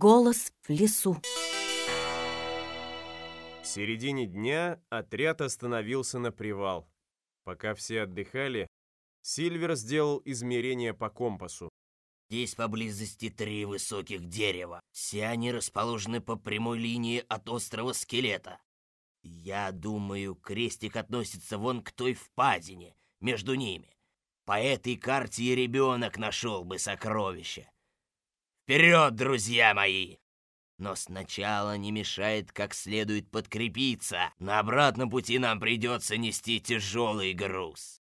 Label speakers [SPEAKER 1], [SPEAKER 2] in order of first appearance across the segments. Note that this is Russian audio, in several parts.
[SPEAKER 1] Голос в лесу.
[SPEAKER 2] В середине дня отряд остановился на привал. Пока все отдыхали, Сильвер сделал измерения по компасу.
[SPEAKER 3] Здесь поблизости три высоких дерева. Все они расположены по прямой линии от острова Скелета. Я думаю, крестик относится вон к той впадине, между ними. По этой карте и ребенок нашел бы сокровище. Вперед, друзья мои! Но сначала не мешает как следует подкрепиться. На обратном пути нам придется нести тяжелый груз.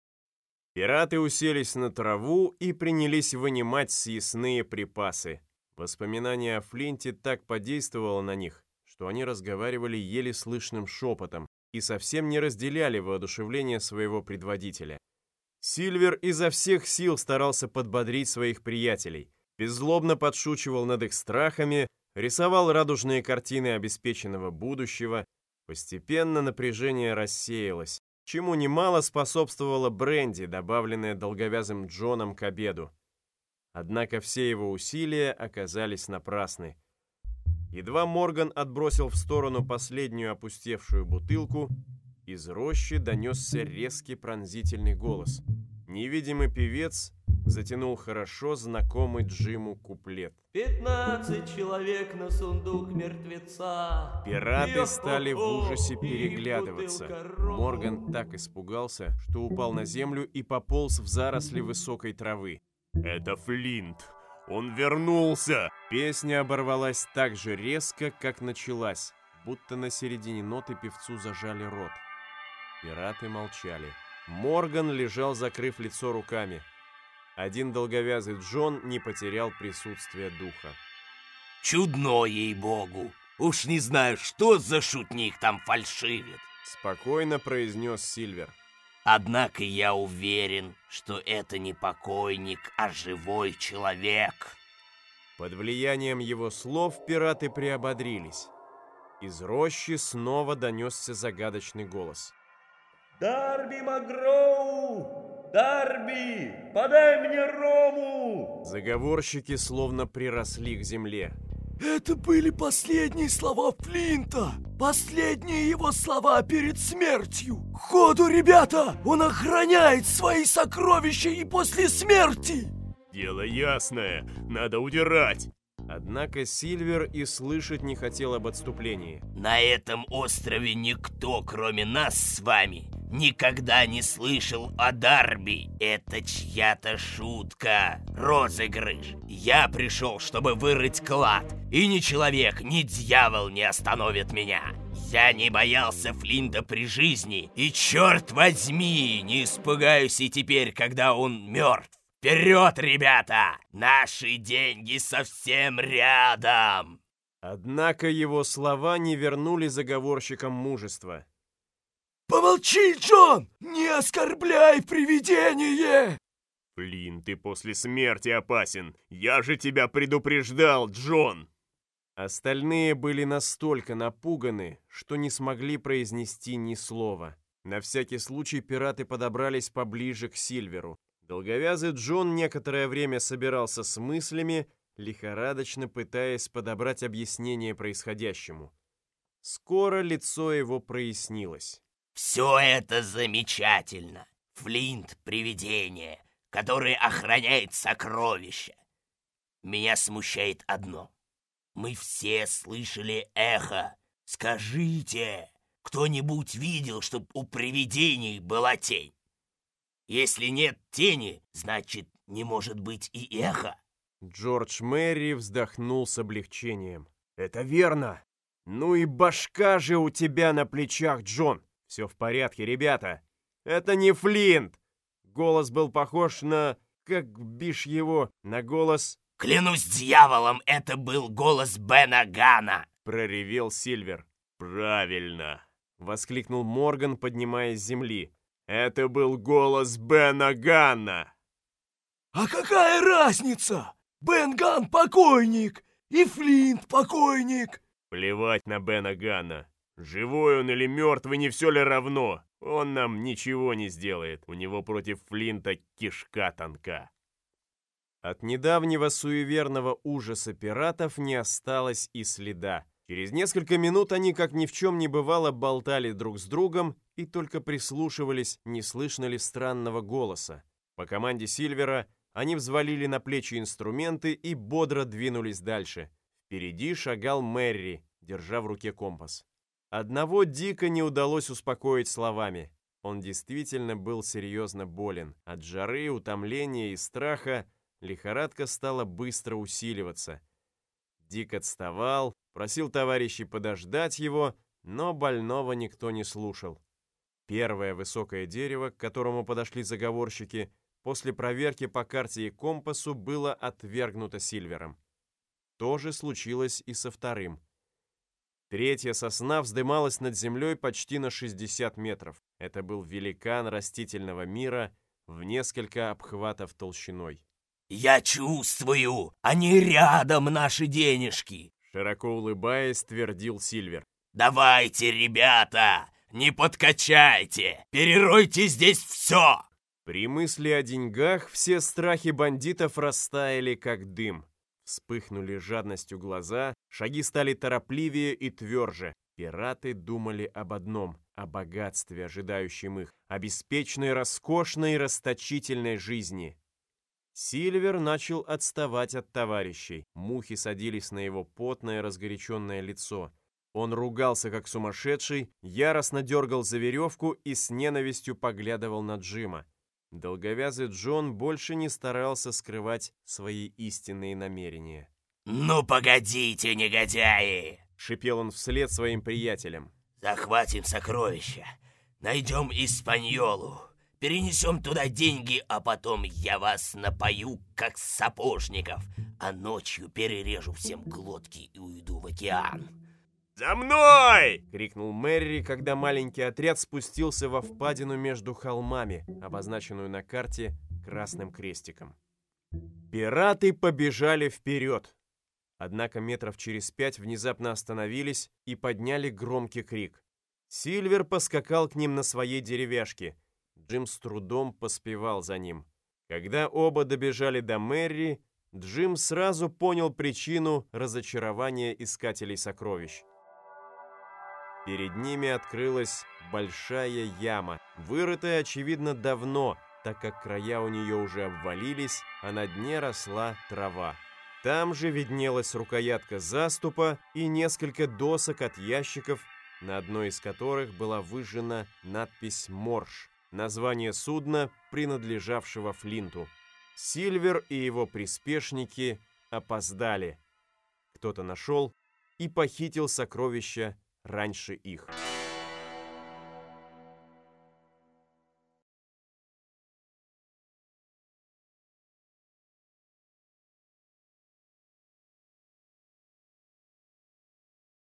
[SPEAKER 2] Пираты уселись на траву и принялись вынимать съестные припасы. Воспоминание о Флинте так подействовало на них, что они разговаривали еле слышным шепотом и совсем не разделяли воодушевление своего предводителя. Сильвер изо всех сил старался подбодрить своих приятелей, беззлобно подшучивал над их страхами, рисовал радужные картины обеспеченного будущего. Постепенно напряжение рассеялось, чему немало способствовало бренди, добавленное долговязым Джоном к обеду. Однако все его усилия оказались напрасны. Едва Морган отбросил в сторону последнюю опустевшую бутылку, из рощи донесся резкий пронзительный голос. Невидимый певец затянул хорошо знакомый Джиму куплет.
[SPEAKER 4] Пятнадцать человек на сундук мертвеца.
[SPEAKER 2] Пираты стали в ужасе переглядываться. Морган так испугался, что упал на землю и пополз в заросли высокой травы. «Это Флинт! Он вернулся!» Песня оборвалась так же резко, как началась, будто на середине ноты певцу зажали рот. Пираты молчали. Морган лежал, закрыв лицо руками. Один долговязый Джон не потерял присутствие духа.
[SPEAKER 3] Чудно, ей-богу! Уж не знаю, что за шутник там фальшивит.
[SPEAKER 2] Спокойно произнес Сильвер.
[SPEAKER 3] Однако я уверен, что это не покойник, а живой человек.
[SPEAKER 2] Под влиянием его слов пираты приободрились. Из рощи снова донесся загадочный голос.
[SPEAKER 4] Дарби Магроу! Дарби! Подай мне рому!
[SPEAKER 2] Заговорщики словно приросли к земле.
[SPEAKER 5] Это были последние слова Флинта! Последние его слова перед смертью! Ходу, ребята! Он охраняет свои сокровища и после смерти!
[SPEAKER 2] Дело ясное, надо удирать! Однако Сильвер и слышать не хотел об отступлении.
[SPEAKER 3] На этом острове никто, кроме нас с вами, никогда не слышал о Дарби. Это чья-то шутка, розыгрыш. Я пришел, чтобы вырыть клад, и ни человек, ни дьявол не остановит меня. Я не боялся Флинта при жизни, и черт возьми, не испугаюсь и теперь, когда он мертв. Вперед, ребята! Наши деньги совсем рядом!
[SPEAKER 2] Однако его слова не вернули заговорщикам мужества.
[SPEAKER 5] Помолчи, Джон! Не оскорбляй привидение!
[SPEAKER 2] Блин, ты после смерти опасен. Я же тебя предупреждал, Джон! Остальные были настолько напуганы, что не смогли произнести ни слова. На всякий случай пираты подобрались поближе к Сильверу. Долговязый Джон некоторое время собирался с мыслями, лихорадочно пытаясь подобрать объяснение происходящему. Скоро лицо его прояснилось.
[SPEAKER 3] «Все это замечательно. Флинт — привидение, которое охраняет сокровища. Меня смущает одно. Мы все слышали эхо. Скажите, кто-нибудь видел, чтоб у привидений была тень? Если нет тени, значит, не может быть и эхо.
[SPEAKER 2] Джордж Мэри вздохнул с облегчением. «Это верно! Ну и башка же у тебя на плечах, Джон! Все в порядке, ребята! Это не Флинт!» Голос был похож на... Как бишь его? На голос...
[SPEAKER 3] «Клянусь дьяволом, это был голос Бена Гана!»
[SPEAKER 2] Проревел Сильвер. «Правильно!» Воскликнул Морган, поднимаясь с земли. Это был голос Бена Ганна.
[SPEAKER 5] А какая разница? Бен Ган покойник, и Флинт покойник.
[SPEAKER 2] Плевать на Бена Ганна. Живой он или мертвый, не все ли равно? Он нам ничего не сделает. У него против Флинта кишка тонка. От недавнего суеверного ужаса пиратов не осталось и следа. Через несколько минут они, как ни в чем не бывало, болтали друг с другом и только прислушивались, не слышно ли странного голоса. По команде Сильвера они взвалили на плечи инструменты и бодро двинулись дальше. Впереди шагал Мэри, держа в руке компас. Одного Дика не удалось успокоить словами. Он действительно был серьезно болен. От жары, утомления и страха лихорадка стала быстро усиливаться. Дик отставал, просил товарищей подождать его, но больного никто не слушал. Первое высокое дерево, к которому подошли заговорщики, после проверки по карте и компасу было отвергнуто Сильвером. То же случилось и со вторым. Третья сосна вздымалась над землей почти на 60 метров. Это был великан растительного мира в несколько обхватов толщиной.
[SPEAKER 3] «Я чувствую, они рядом, наши денежки!»
[SPEAKER 2] Широко улыбаясь, твердил Сильвер.
[SPEAKER 3] «Давайте, ребята, не подкачайте! Переройте здесь все!»
[SPEAKER 2] При мысли о деньгах все страхи бандитов растаяли, как дым. Вспыхнули жадностью глаза, шаги стали торопливее и тверже. Пираты думали об одном — о богатстве, ожидающем их, о беспечной, роскошной, расточительной жизни. Сильвер начал отставать от товарищей. Мухи садились на его потное, разгоряченное лицо. Он ругался, как сумасшедший, яростно дергал за веревку и с ненавистью поглядывал на Джима. Долговязый Джон больше не старался скрывать свои истинные намерения.
[SPEAKER 3] «Ну погодите, негодяи!»
[SPEAKER 2] — шипел он вслед своим приятелям.
[SPEAKER 3] «Захватим сокровища, найдем Испаньолу, перенесем туда деньги, а потом я вас напою, как сапожников, а ночью перережу всем глотки и уйду в океан».
[SPEAKER 2] «За мной!» — крикнул Мэри, когда маленький отряд спустился во впадину между холмами, обозначенную на карте красным крестиком. Пираты побежали вперед. Однако метров через пять внезапно остановились и подняли громкий крик. Сильвер поскакал к ним на своей деревяшке. Джим с трудом поспевал за ним. Когда оба добежали до Мэри, Джим сразу понял причину разочарования искателей сокровищ. Перед ними открылась большая яма, вырытая, очевидно, давно, так как края у нее уже обвалились, а на дне росла трава. Там же виднелась рукоятка заступа и несколько досок от ящиков, на одной из которых была выжжена надпись «Морж», название судна, принадлежавшего Флинту. Сильвер и его приспешники опоздали. Кто-то нашел и похитил сокровища раньше их.